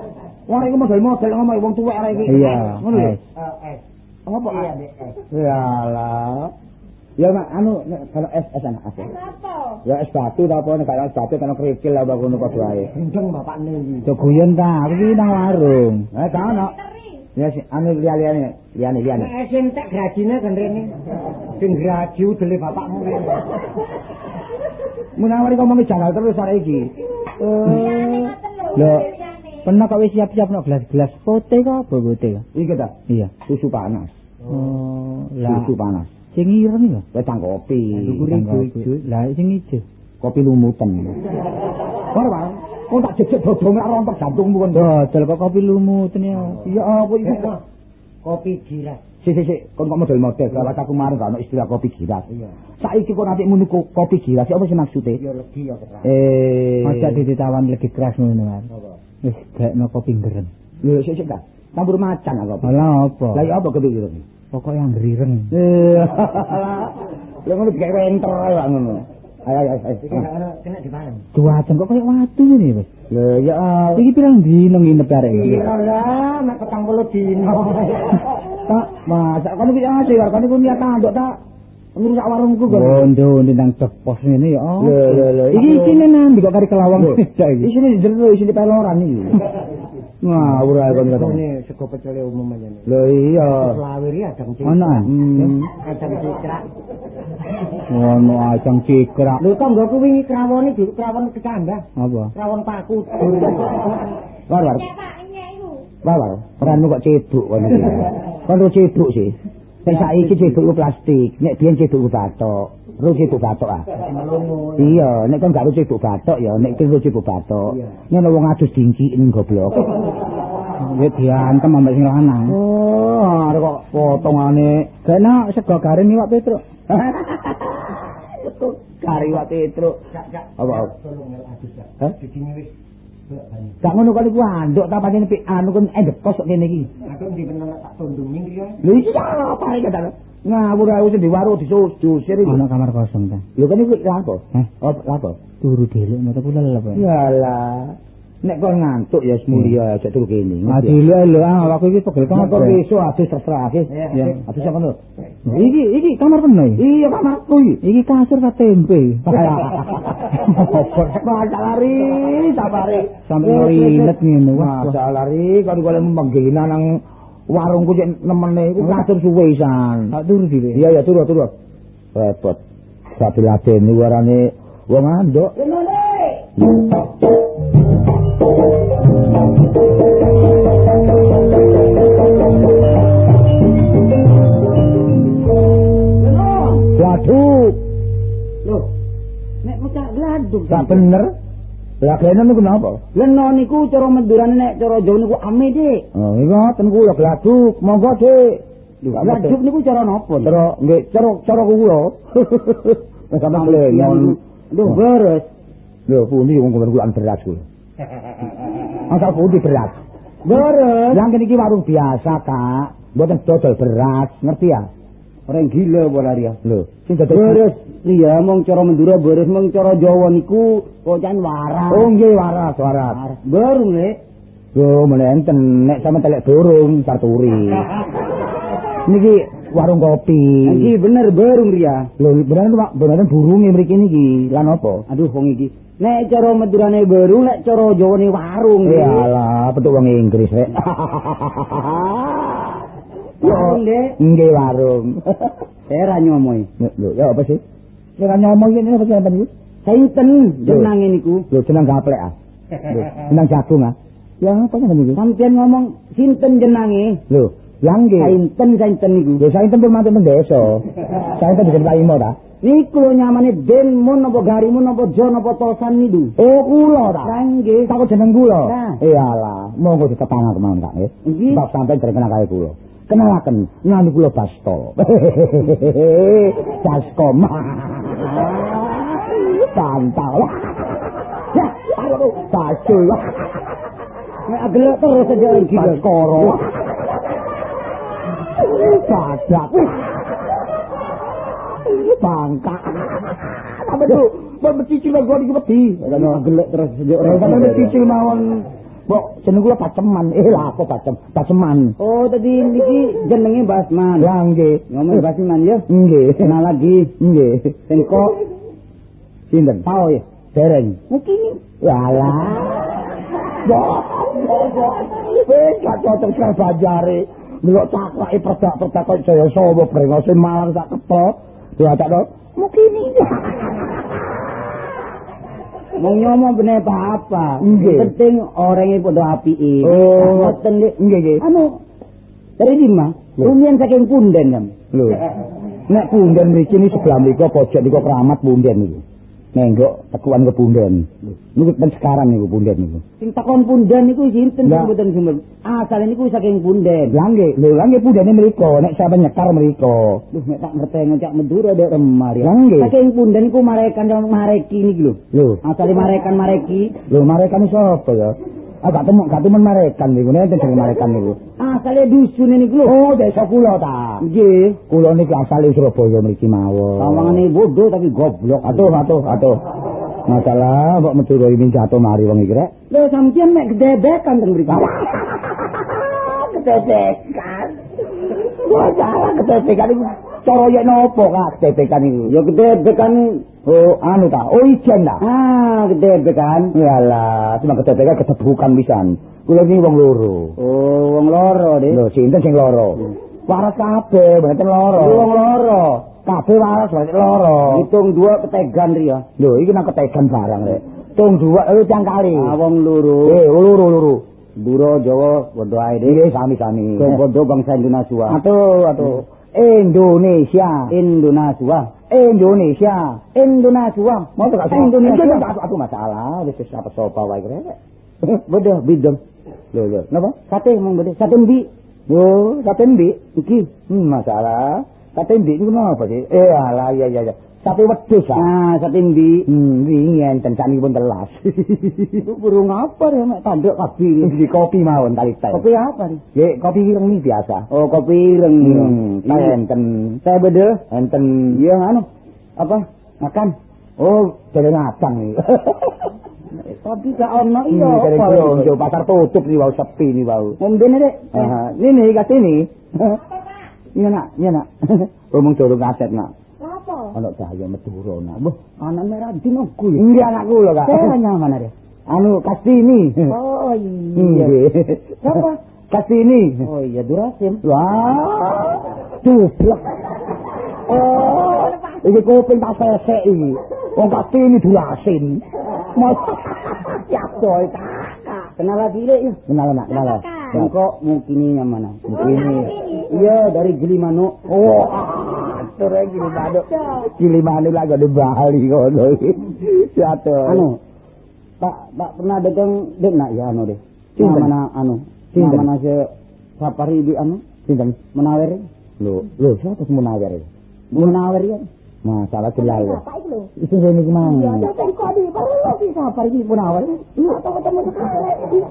Wong iku model-model ngomong wong tuwek arek iki. Iya, Ngono lho. S. Eh, Apa Iya, AS? Dek, S. Ya mak anu kalau es es anak apa? Apa? Ya es batu ta apa nek kalau es batu kan kerikil lah ngono padha ae. Gendeng bapakne iki. Cok guyon ta, iki nang warung. Eh ta ono. Ya si anu liya-liyane, liyane liyane. Nek sing tak grajine kan. Sing graji udele bapakmu rene. Munawari ngomongi jagal terus sore iki. Lho. Lho. liyane. Pernah kok wis siap-siap no gelas-gelas pote kok apa pote kok? Iki ta, Iya. susu panas. Oh, lah Susu panas. Sing ireng ya. Wetang kopi. Ijo-ijo. Lah sing ijo. Kopi lumutan. Ora, Bang. Kok tak jejek dodong lak rontok jantungmu kon. Dodol kok kopi lumut ya. Iya apa iki? Kopi jiras. Sik sik sik, kon kok model-model kalau aku marang gak ono istilah kopi giras. Iya. Saiki kok nanti muni ko- kopi giras, apa sih maksudnya? Ya legi ya keras. Eh, Aja ditawan lagi keras ngono kan. Wis gekno kopi gereng. lho sik sik ta. Campur macan aku. Lah apa? Lah apa kepikiran? Pokok yang rireng. Eh. Lah ngono dikek renter kok ngono. Ayo ayo ayo. Iki gak ono kena dipangan. Cuaca kok kayak watu ini, Mas. Lho ya. Iki pirang dino nginep arek iki? Iya lah, nek petang dino. *laughs* Tak, masak kono iki ade karo kono niat tanduk tak ngrusak warungku kok. Bondo nang cepos ngene ya. Oh. Lho lho lho. Iki isine nang kok kari kelawang beda iki. Isine jero isine peloran iki. Ngawur ae kono kata. Ini sego pecel umum aja nih. Lho iya. Selawir ya adang cik. Ono ah? Hmm. Adang cikrak. Ono acang cikrak. Lho tanggoku wingi krawone di krawon kecambah. Apa? Krawon paku. War war. Cepaknya itu. War war. Peranmu kok ceduk kono iki. *laughs* Kono ceduk sih. Sing saiki ceduk ku plastik, nek biyen ceduk ku batok. Ru ceduk batok ah. Iya, nek kon gak ru ceduk batok ya, nek ki ru ceduk batok. Ngono wong adus dingkiin goblok. *laughs* Ya diantem ambek sing lanang. Oh, arek kok potongane Kena sego garing iwak Petruk. kari wak petruk. Gak gak. Apa. Hah? Di sini wis. Gak. Gak ngono kali ku anduk ta pancen pi anu kon endek kos kok kene iki. Aku di bener tak tundungin iki ya. Lho iki apa iki kata. Ngawur ae sing di warung disusir iki. Ono kamar kosong ta. Lho kan iku lapo? Hah? Oh, lapo? Turu dhelik mata kula lelep. Yalah. Nek kon ngantuk ya semulia aja turu kene. Ah dhelik lho ah aku iki pegel Kok kabeh. besok adus terserah sih. Ya. Adus apa lho? Iki iki kamar penuh. iki. Iya kamarku iki. Iki kasur ta tempe. *laughs* Apa masa lari sabare. Sampai ngelilet ngene wah. Masa lari kon golek menggina nang warungku cek nemene iku kasur suwe isan. Tak turu dhelik. Iya ya turu turu. Repot. Tapi ladeni warane wong anduk. Waduh, Loh. Nek mecah gladuk. gak bener. Lah kene niku napa? Leno niku cara mendurane nek cara Jawa niku ame, Dik. Oh, ngoten ku ya gladuk, monggo Dik. Gladuk niku cara napa? Cara nggih, cara cara kula. *laughs* Wis sampe mlenon. Duh, beres. Lho, pundi wong kuwi beras kuwi. *laughs* Asal pundi beras? Beres. Yang kene iki warung biasa, Kak. Mboten dodol beras, ngerti ya? Orang gila bola dia. Lho, sing dodol Beres. Iya, mong cara mendura beres, mong cara Jawa niku kocan waras. Oh, nggih waras, waras. Baru nek. Lho, mlenten nek sampe telek burung sarturi. *laughs* Niki warung kopi. Iki bener baru dia. Lho, beneran Pak, beneran burunge mriki niki. Lan apa? Aduh, wong iki. Nek cara medurane baru, nek cara Jawane warung. Iyalah, petuk wong Inggris rek. *laughs* Warung, Dek. Nggih warung. Saya ra nyomoy. Lho, ya apa sih? Ya kan ngomong ini apa sih apa niku? Sainten jenenge niku. Lho, jeneng gaplek ah. Lho, *laughs* jeneng jagung ah. Ya apa niku? Sampeyan ngomong sinten jenenge? Lho, yang nggih. Sainten sainten niku. Saya tempel mantu teng desa. *laughs* Saya tempel jadi paimo ta. Niku lho nyamane Denmun apa Garimun apa Jon apa Tosan niku. Oh, kula ta. Lah nggih. Takut jeneng kula. Iyalah, monggo ditepang kemawon Kak nggih. Nggih. Sampeyan kenal kaya kula. Kenalaken, nami kula Basto. *laughs* Baskom. Pantau. Ya, ayo Basto. Nek agelek terus aja iki. Baskoro. Badak. Bangka. Apa tuh? Becicil gua iki wedi. Kan gelek terus aja Ora sampe becicil mawon. Kok jeneng kula Paceman. Eh lah apa Pacem? Paceman. Oh, tadi niki jenenge Basman. Lah nggih. Ngomong Basman ya. Nggih. Kenal lagi. Nggih. Sing kok Sinten? pao ya. Dereng. Mungkin Walah. Wis gak cocok karo bajare. Delok caklake perdak-perdak kok jaya sawa brengose malang sak kepel. Ya tak to. Mungkin mau nyomong bener apa-apa. Nggih. Penting orangnya padha apike. Oh. Ngoten Dik. Nggih, nggih. Anu dari di rumian saking punden kan. Lho. Nek punden mriki ni sebelah mriko pojok niku keramat punden niku. Nenggok tekuan ke punden. Niku ten sekarang niku punden niku. Sing takon punden niku sinten sing mboten sumber. Asale niku saking punden. Lah nggih, lho lah nggih pundene mriku, nek sampe nyekar mriku. Duh nek tak ngerti ngecak Madura dek remari. Lah nggih. Saking punden niku marekan mareki niki lho. Lho, Asale marekan mareki. lho marekan sapa ya? Ah gak temu, gak temen marekan niku, nek jeneng marekan niku. Asale dusune niku lho. Oh, desa kula ta. Nggih. Kula niki asale Surabaya mriki mawon. Tawangane bodoh tapi goblok. Atuh, atuh, atuh. Masalah kok Madura ini jatuh mari wong iki rek. Lho sampeyan nek gedebekan teng mriki. Ketetekan. *laughs* Wah, salah ketetekan iku. Cara yen nopo kak ketetekan iku? Ya gedebekan Oh, anu ta? Oh, ijen ta? ah gedebekan. Yalah, cuma ketetekan ketebukan pisan. Kula iki wong loro. Oh, wong loro deh. Lho, sinten sing loro? Waras kabeh, mboten loro. Wong loro. kabeh waras mboten loro. Hitung dua ketegan riya. Lho, iki nang ketegan barang rek. Tung dua eh tiang kali. Ah wong loro. Eh, loro loro. Duro Jawa padha ae deh. Nggih, sami-sami. Wong padha bangsa Indonesia. Atuh, atuh. Indonesia. Indonesia. Indonesia. Indonesia. Mau tak Indonesia. Aku aku masalah, wis wis apa sopa wae rek. Beda bidem. Lho lho, napa? Sate mong bede. Sate mbi. Yo, sate mbi. Iki. Hmm, masalah. Sate mbi niku napa sih? Eh, alah iya iya iya. Sate wedhus ah. Sate mbi. Hmm, wingi enten sani pun telas. *laughs* Burung apa ya mek tanduk kabeh. Di kopi mawon teh. Kopi apa nih? Ya, kopi ireng ini biasa. Oh, kopi ireng. Hmm, enten. Teh bede. Enten. Iya anu. Apa? Makan. Oh, jadi ngacang nih. *laughs* Tapi gak ono iya Hmm, apa. blonjo, pasar tutup nih wau sepi nih wau. Ngombe dek. Aha, ini nih kasih nih. *laughs* Iya nak, iya nak. Ngomong dorong kaset nak. Ono cahaya Madura nak. Wah, Anak merah dinoku ya. ini anakku loh kak. Saya nyaman ada. Anu Kastini. Oh iya. Nggih. Siapa? Kastini. Oh iya Durasim. Wah, cuplek. Oh, iki kuping tak sesek iki. Wong Kastini dulasin. Mas. Ya coy kakak. Kenal lagi dek ya. Kenal nak, kenal. Engkau mungkin mana? Ini. Iya dari Gilimanuk. Oh, atur iki gili manuk. Gili lagi di Bali ngono iki. Siatu. Anu. Pak, Pak pernah datang dek nak ya anu deh. Sinten? Mana anu? Sinten? Mana se sapari di anu? Sinten? Menawer. Lho, lho siapa sing munawir? Menawer jelas ya. Apa itu? Itu sing iki mang. Ya, yang kau di perlu di sapari di Punawar. Iya, atau ketemu sekali. Itu,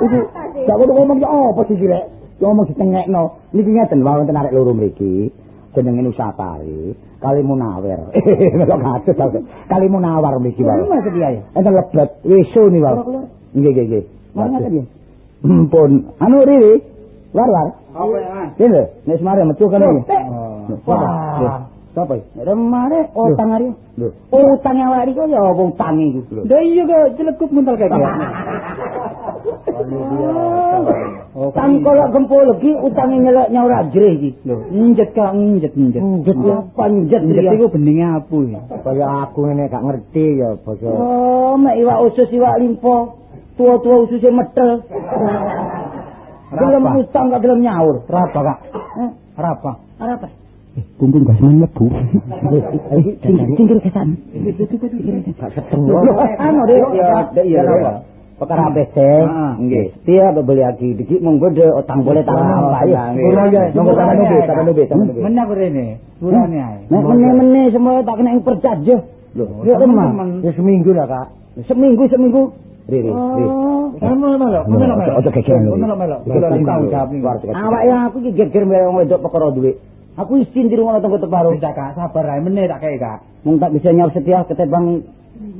Itu gak kudu ngomong ya apa sih rek? Ngomong ditengekno. Niki ngeten wae wonten arek loro mriki. Jenenge Nusapari, kali Munawir. Kok kados ta. Kali Munawar mriki wae. Ini maksud dia ya. Enten lebet weso ni wae. Keluar, keluar. Nggih nggih nggih. Mana ya? Mpun. Anu Riri. War war. Apa ya? Nek semare metu kene. Wah. Sapa iki? Remare utang hari. Lho. Utang yang lari kok ya apa utang. Lho. Lah iya kok celekup muntal kayak Oh, Tangkol gempol lagi utangnya nyelok nyaur ajrih iki. Lho, njet kak njet njet. Njet apa njet Njet dia? iku beninge apu ya. Kaya aku ngene gak ngerti ya basa. Oh, mek iwak usus iwak limpo. Tua-tua ususnya metel. Gelem Rapa? utang gak gelem nyaur. Rapa kak? Eh, Rapa? apa? Kumpul gak semen lebu. Cingkir cingkir ke sana. Gak ketemu. Anu deh, ya, iya, iya. Perkara ABC. Heeh. Nggih. Dia beli lagi dikit monggo de otang boleh tak apa ya. Nunggu sama nubi, sama nubi, sama nubi. Menyang rene, purane ae. Nek meneh-meneh semua tak kena yang percaya. Loh, Ya teman. Ya seminggu lah kak. Seminggu seminggu. Riri, Riri. Oh. Melo melo, melo melo. Ojo lho. Melo melo. Iki nih. Awak ya aku iki geger mbek wong wedok perkara duit. Aku isin di rumah tenggo teparo. Bisa kak, sabar ae meneh tak kei kak. Mung tak bisa nyaur setia ketebang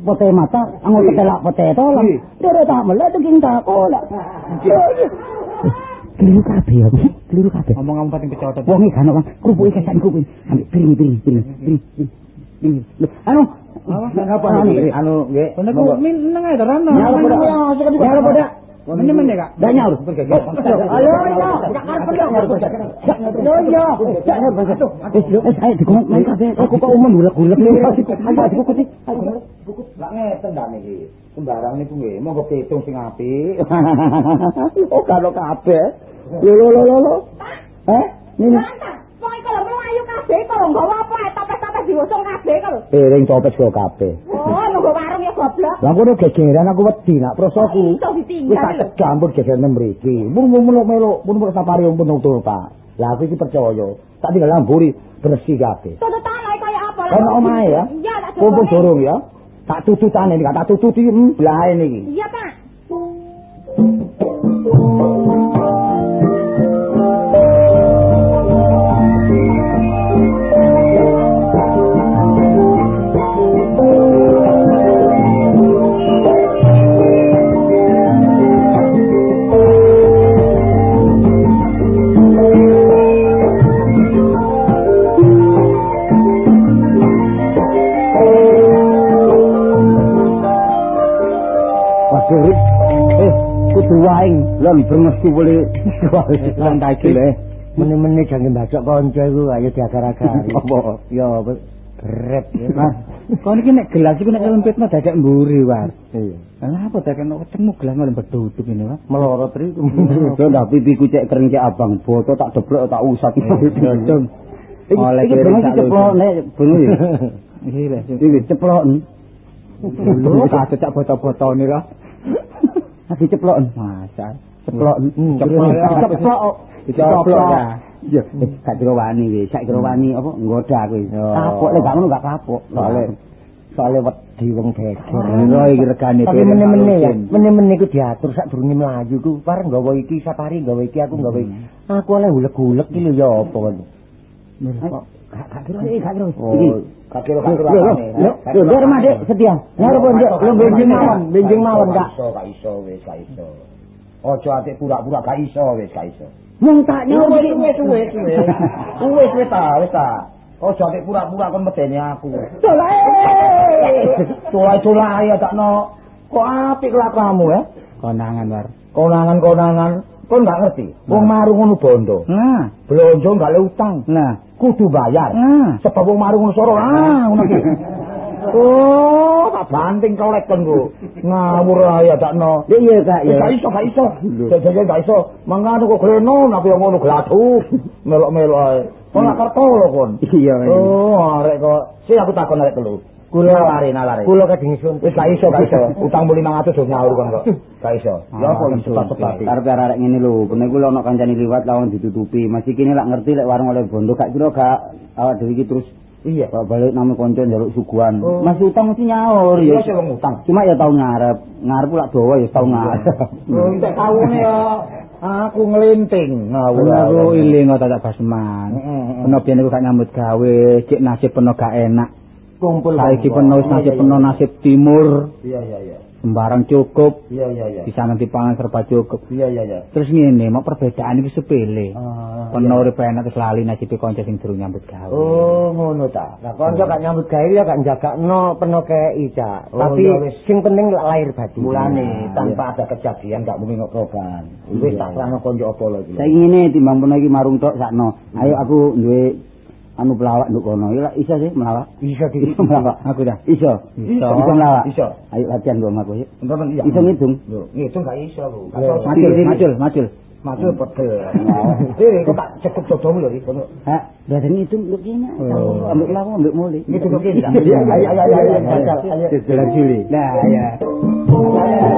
pote mata, anggo ketelak pote tolong. Dere tak melek king tak kolak. Keliru kabeh aku, keliru kabeh. Ngomong kamu pating kecotot. Wong iki kan Bang, kupuke kesan kuping. Ambil piring piring Anu, Anu, nggih. Ae kak. Nyaur. Ayo, ayo. Yo yo. Nyaur. Eh, main kabeh. Aku kok umum gulek-gulek. Ayo. Lah ngeten niki. Sembarang niku nggih, monggo pitung sing apik. Oh karo kabeh. Lho lho lho lho. Eh, ini. Wong iku lho mlayu kabeh iku lho nggawa apa topes-topes diusung kabeh iku lho. Piring topes kok kabeh. Oh, nunggu warung ya goblok. Lah kono gegeran aku wedi nak prosoku. Wis tak campur gegeran mriki. Mun mun meluk-meluk, mun mun sapari pun nutul Pak. Lah aku iki percaya, tak tinggal lamburi bersih kabeh. Tututane kaya apa lho? Ono omahe ya. Iya, tak Kumpul jogone. dorong ya. Tak tututane iki, tak tututi hmm, blahe niki. Iya, Pak. Waduh, Rik. eh kudu waing lan brengestu boleh lan ta iki le. Meni-meni jangan bacok kanca iku ayo diagar-agari. *laughs* Apa? Ya. Mas, kon iki nek gelas iku nek lempitno dadak mburi, War. Iya. Lah apa dadak nek ketemu gelas malah beduduk ini, War. Melorot ri. Yo ndak pipiku cek kering cek abang, boto tak deblok tak usat. *laughs* Dong. Iki Oleh kiri sak ceplok nek bengi. *laughs* Iki lho. Iki ceplok. Lu kasih cak foto-foto ini Lagi ceplok. Masa. Ceplok. Hmm, Ceplok. ceplok. Ceplok. Ceplok. Iya, gak kira wani wis, sak kira wani apa nggoda aku. Kapok lek gak ngono gak kapok. Soale soale wedi wong geger. Lho iki regane Tapi meni-meni ya, meni-meni ku diatur sak durunge mlayu ku. Pareng nggawa iki sapari nggawa iki aku nggawa iki. Aku oleh iki lho ya apa kon. Gak gak iki gak kira. Oh. Iki gak gak. Lho, lho, Dik, setia. Ngarep Dik, lho benjing mawon, benjing mawon, Kak. iso, gak iso wis, gak iso. Ojo atik pura-pura gak iso wis, gak iso. Wong tak Wis nyawa wis wis wis wis. Ta, wis ta. Ojo atik pura-pura kon medeni aku. Dolai-dolai ya takno. Kok apik kelakuanmu ya? konangan, War. Konangan-konangan, kon gak ngerti. Wong marung ngono bondo. Nah, Blonjo gak le utang. nah. Kudu bayar. Nah. Sebab wong marung ngono soro. Ah, ngono ki. *laughs* Oh, tak banting kolek kon ku. Ngawur ae takno. Ya iya, Kak, ya. Gak iso, gak iso. Jajan gak iso. Mangane kok greno napa yo ngono gladu. *laughs* Melok-melok ae. Kon gak kerto lho kon. Iya. Oh, arek kok. Si aku takon arek telu. Kula nalari nalari. Kula kadung sun. Wis gak iso, gak iso. Utang muli 500 do nyaur kon kok. Gak iso. Ya apa iso. Karep arek ngene lho, kene kuwi ana kancane liwat lawang ditutupi. Masih kene lak ngerti lek warung oleh bondo gak kira gak awak dhewe iki terus Iya. Pak balik nang kanca njaluk suguhan. Oh. Masih utang mesti nyaur Iya ya. wong utang. Cuma ya tau ngarep. Ngarep lak dawa ya tau ngarep. Oh, entek kawune ya. Aku nglinting ngawur. Aku iling kok tak basman. Heeh. Peno biyen iku gak nyambut gawe, cek nasib peno gak enak. Kumpul. Saiki wis nasib peno nasib timur, Iya iya iya. sembarang cukup, Iya iya iya. di sana dipangan serba cukup. Iya iya iya. Terus ngene, mau perbedaan iki sepele. Ah, Peno urip enak terus lali nasibe kanca sing durung nyambut gawe. Oh, ngono ta. Lah kanca gak nyambut gawe ya gak njagakno peno kei, Cak. Oh, Tapi ya sing penting lahir batin. Mulane tanpa ada kejadian gak mungkin ngoproban. Wis tak terangno konco apa lho iki. Saiki ngene timbang peno iki marung tok sakno. Ayo aku duwe anu pelawak nduk kono. Ya iso sih melawak. Iso melawak. Aku dah. Iso. Iso. Iso melawak. Iso. Ayo latihan gua aku yuk. Enten iya. Iso ngitung. Lho, ngitung gak iso lho. Macul, macul, macul. Macul pegel. Eh, kok tak cukup jodohmu lho iki. Kono. Hah, biasa ngitung nduk kene. Oh. Ambil pelawak, ambil muli. Ngitung kene. Iya, ayo ayo ayo ayo. Ayo. Jalan Juli. Nah, ya. Ayo.